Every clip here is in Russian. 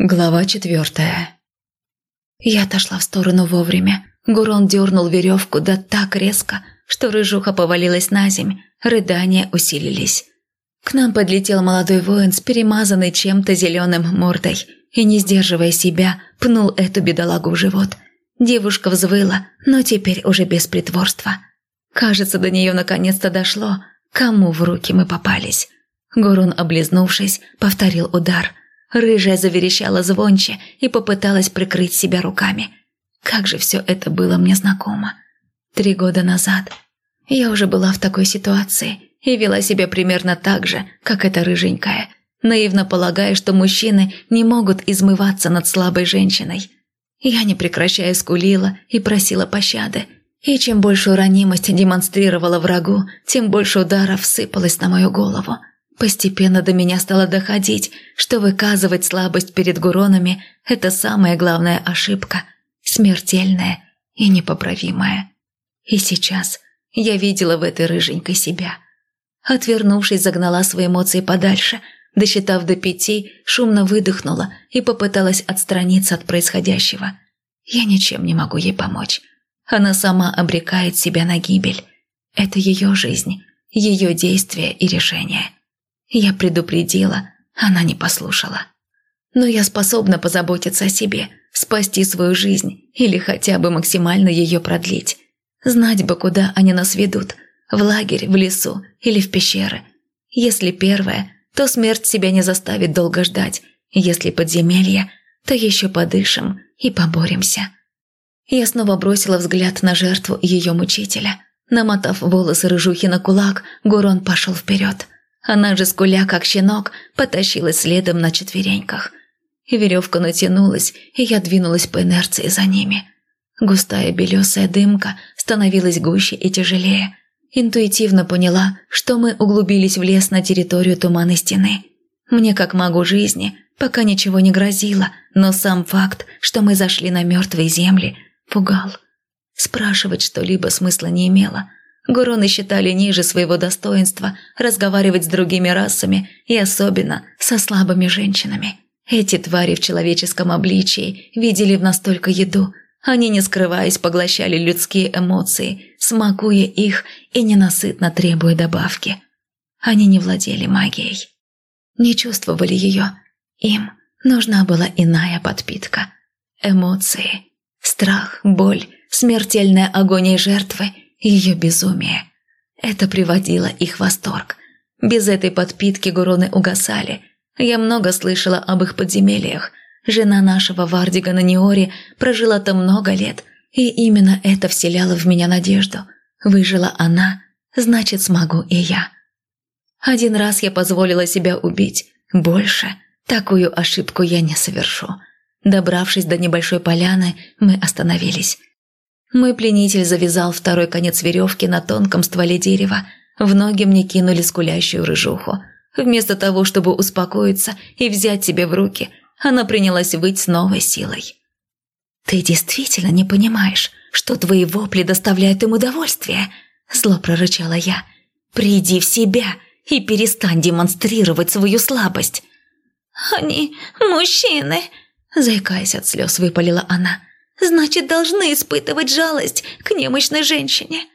Глава четвертая. Я отошла в сторону вовремя. Гурон дернул веревку да так резко, что рыжуха повалилась на земь, рыдания усилились. К нам подлетел молодой воин с перемазанной чем-то зеленым мордой и, не сдерживая себя, пнул эту бедолагу в живот. Девушка взвыла, но теперь уже без притворства. Кажется, до нее наконец-то дошло, кому в руки мы попались. Гурон, облизнувшись, повторил удар – Рыжая заверещала звонче и попыталась прикрыть себя руками. Как же все это было мне знакомо. Три года назад я уже была в такой ситуации и вела себя примерно так же, как эта рыженькая, наивно полагая, что мужчины не могут измываться над слабой женщиной. Я не прекращая скулила и просила пощады. И чем большую ранимость демонстрировала врагу, тем больше ударов сыпалось на мою голову. Постепенно до меня стало доходить, что выказывать слабость перед гуронами – это самая главная ошибка, смертельная и непоправимая. И сейчас я видела в этой рыженькой себя. Отвернувшись, загнала свои эмоции подальше, досчитав до пяти, шумно выдохнула и попыталась отстраниться от происходящего. Я ничем не могу ей помочь. Она сама обрекает себя на гибель. Это ее жизнь, ее действия и решения. Я предупредила, она не послушала. Но я способна позаботиться о себе, спасти свою жизнь или хотя бы максимально ее продлить. Знать бы, куда они нас ведут – в лагерь, в лесу или в пещеры. Если первое, то смерть себя не заставит долго ждать. Если подземелье, то еще подышим и поборемся. Я снова бросила взгляд на жертву ее мучителя. Намотав волосы рыжухи на кулак, Гурон пошел вперед – она же, скуля как щенок, потащилась следом на четвереньках. Веревка натянулась, и я двинулась по инерции за ними. Густая белесая дымка становилась гуще и тяжелее. Интуитивно поняла, что мы углубились в лес на территорию туманной стены. Мне, как магу жизни, пока ничего не грозило, но сам факт, что мы зашли на мертвые земли, пугал. Спрашивать что-либо смысла не имело – Гуроны считали ниже своего достоинства разговаривать с другими расами и особенно со слабыми женщинами. Эти твари в человеческом обличии видели в нас только еду. Они, не скрываясь, поглощали людские эмоции, смакуя их и ненасытно требуя добавки. Они не владели магией. Не чувствовали ее. Им нужна была иная подпитка. Эмоции, страх, боль, смертельная агония жертвы – ее безумие. Это приводило их в восторг. Без этой подпитки гуроны угасали. Я много слышала об их подземельях. Жена нашего Вардига на Неоре прожила там много лет, и именно это вселяло в меня надежду. Выжила она, значит, смогу и я. Один раз я позволила себя убить. Больше такую ошибку я не совершу. Добравшись до небольшой поляны, мы остановились. Мой пленитель завязал второй конец веревки на тонком стволе дерева. В ноги мне кинули скулящую рыжуху. Вместо того, чтобы успокоиться и взять себя в руки, она принялась выть с новой силой. «Ты действительно не понимаешь, что твои вопли доставляют им удовольствие?» Зло прорычала я. «Приди в себя и перестань демонстрировать свою слабость». «Они мужчины», заикаясь от слез, выпалила она значит, должны испытывать жалость к немощной женщине.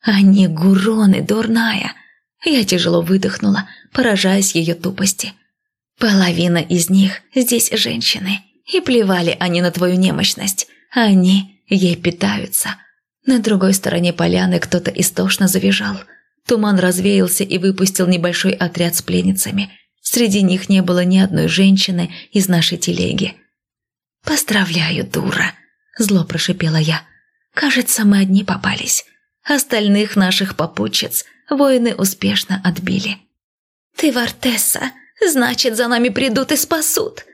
Они гуроны, дурная. Я тяжело выдохнула, поражаясь ее тупости. Половина из них здесь женщины, и плевали они на твою немощность. Они ей питаются. На другой стороне поляны кто-то истошно завизжал. Туман развеялся и выпустил небольшой отряд с пленницами. Среди них не было ни одной женщины из нашей телеги. «Поздравляю, дура!» Зло прошипела я. «Кажется, мы одни попались. Остальных наших попутчиц воины успешно отбили». «Ты Вартесса, значит, за нами придут и спасут»,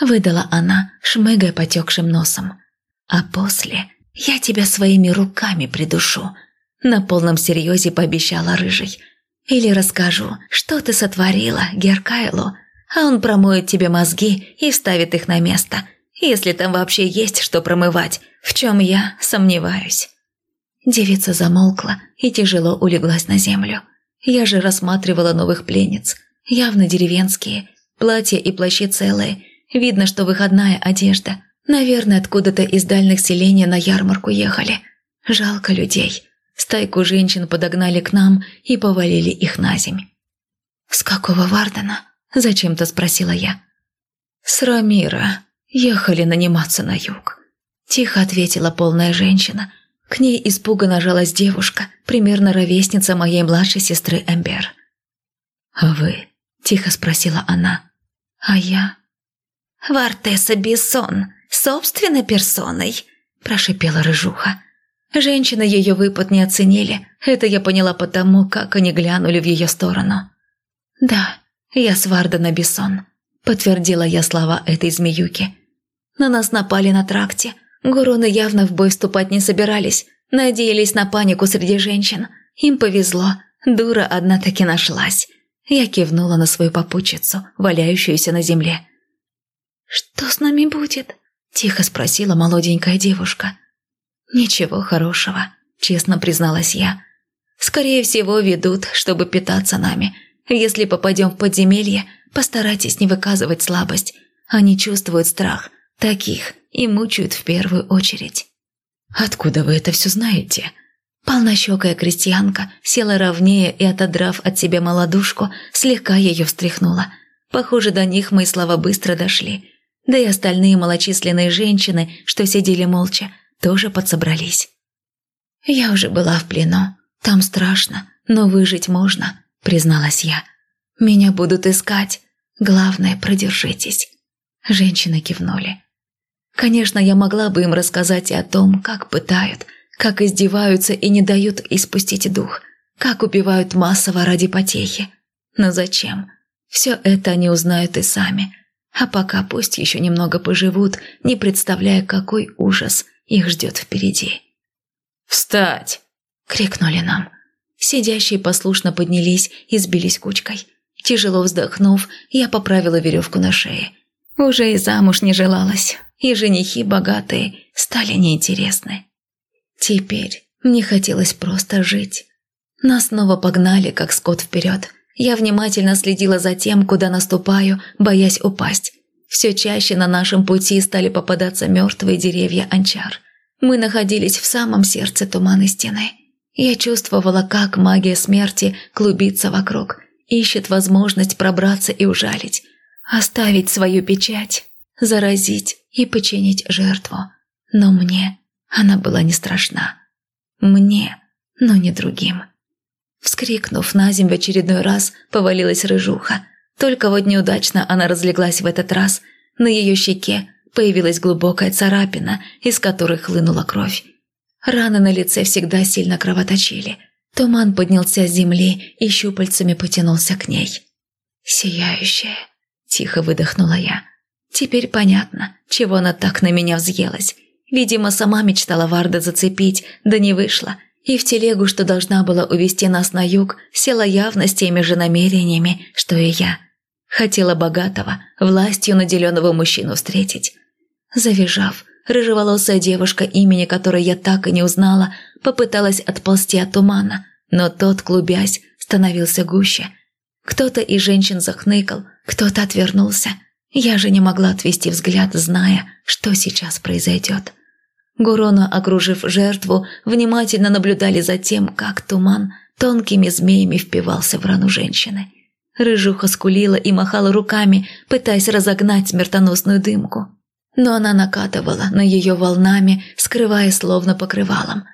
выдала она, шмыгая потекшим носом. «А после я тебя своими руками придушу», на полном серьезе пообещала Рыжий. «Или расскажу, что ты сотворила Геркайлу, а он промоет тебе мозги и вставит их на место, если там вообще есть что промывать, в чем я сомневаюсь». Девица замолкла и тяжело улеглась на землю. Я же рассматривала новых пленниц, явно деревенские, платья и плащи целые, Видно, что выходная одежда. Наверное, откуда-то из дальних селений на ярмарку ехали. Жалко людей. Стайку женщин подогнали к нам и повалили их на земь. «С какого Вардена?» – зачем-то спросила я. «С Рамира. Ехали наниматься на юг». Тихо ответила полная женщина. К ней испуганно жалась девушка, примерно ровесница моей младшей сестры Эмбер. «А вы?» – тихо спросила она. «А я?» «Вартеса Бессон, собственной персоной», – прошипела рыжуха. Женщины ее выпад не оценили, это я поняла потому, как они глянули в ее сторону. «Да, я Свардана Бессон», – подтвердила я слова этой змеюки. «На нас напали на тракте. Гуроны явно в бой вступать не собирались, надеялись на панику среди женщин. Им повезло, дура одна таки нашлась». Я кивнула на свою попутчицу, валяющуюся на земле. «Что с нами будет?» – тихо спросила молоденькая девушка. «Ничего хорошего», – честно призналась я. «Скорее всего, ведут, чтобы питаться нами. Если попадем в подземелье, постарайтесь не выказывать слабость. Они чувствуют страх. Таких и мучают в первую очередь». «Откуда вы это все знаете?» Полнощекая крестьянка села ровнее и, отодрав от себя молодушку, слегка ее встряхнула. Похоже, до них мои слова быстро дошли. Да и остальные малочисленные женщины, что сидели молча, тоже подсобрались. «Я уже была в плену. Там страшно, но выжить можно», — призналась я. «Меня будут искать. Главное, продержитесь». Женщины кивнули. Конечно, я могла бы им рассказать и о том, как пытают — как издеваются и не дают испустить дух, как убивают массово ради потехи. Но зачем? Все это они узнают и сами. А пока пусть еще немного поживут, не представляя, какой ужас их ждет впереди. «Встать!» – крикнули нам. Сидящие послушно поднялись и сбились кучкой. Тяжело вздохнув, я поправила веревку на шее. Уже и замуж не желалась, и женихи богатые стали неинтересны. Теперь мне хотелось просто жить. Нас снова погнали, как скот вперед. Я внимательно следила за тем, куда наступаю, боясь упасть. Все чаще на нашем пути стали попадаться мертвые деревья анчар. Мы находились в самом сердце туманной стены. Я чувствовала, как магия смерти клубится вокруг, ищет возможность пробраться и ужалить, оставить свою печать, заразить и починить жертву. Но мне она была не страшна. Мне, но не другим. Вскрикнув на землю очередной раз, повалилась рыжуха. Только вот неудачно она разлеглась в этот раз. На ее щеке появилась глубокая царапина, из которой хлынула кровь. Раны на лице всегда сильно кровоточили. Туман поднялся с земли и щупальцами потянулся к ней. «Сияющая», – тихо выдохнула я. «Теперь понятно, чего она так на меня взъелась. Видимо, сама мечтала Варда зацепить, да не вышла. И в телегу, что должна была увести нас на юг, села явно с теми же намерениями, что и я. Хотела богатого, властью наделенного мужчину встретить. Завизжав, рыжеволосая девушка, имени которой я так и не узнала, попыталась отползти от тумана, но тот, клубясь, становился гуще. Кто-то из женщин захныкал, кто-то отвернулся. Я же не могла отвести взгляд, зная, что сейчас произойдет. Гурона, окружив жертву, внимательно наблюдали за тем, как туман тонкими змеями впивался в рану женщины. Рыжуха скулила и махала руками, пытаясь разогнать смертоносную дымку. Но она накатывала на ее волнами, скрывая словно покрывалом.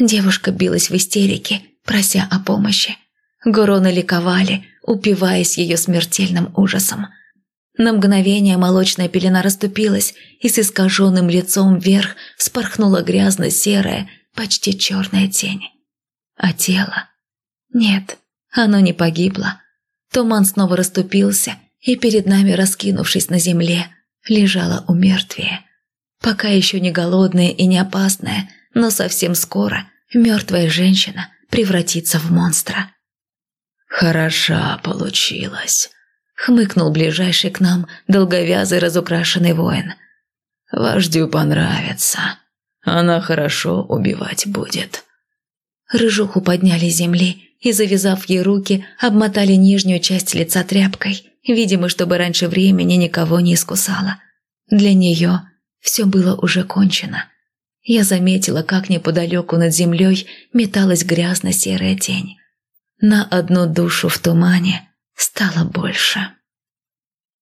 Девушка билась в истерике, прося о помощи. Гуроны ликовали, упиваясь ее смертельным ужасом – на мгновение молочная пелена расступилась, и с искаженным лицом вверх вспорхнула грязно-серая, почти черная тень. А тело? Нет, оно не погибло. Туман снова расступился, и перед нами, раскинувшись на земле, лежала умертвие. Пока еще не голодная и не опасная, но совсем скоро мертвая женщина превратится в монстра. «Хороша получилась», хмыкнул ближайший к нам долговязый разукрашенный воин. «Вождю понравится. Она хорошо убивать будет». Рыжуху подняли с земли и, завязав ей руки, обмотали нижнюю часть лица тряпкой. видимо, чтобы раньше времени никого не искусала. Для нее все было уже кончено. Я заметила, как неподалеку над землей металась грязно-серая тень. На одну душу в тумане стало больше.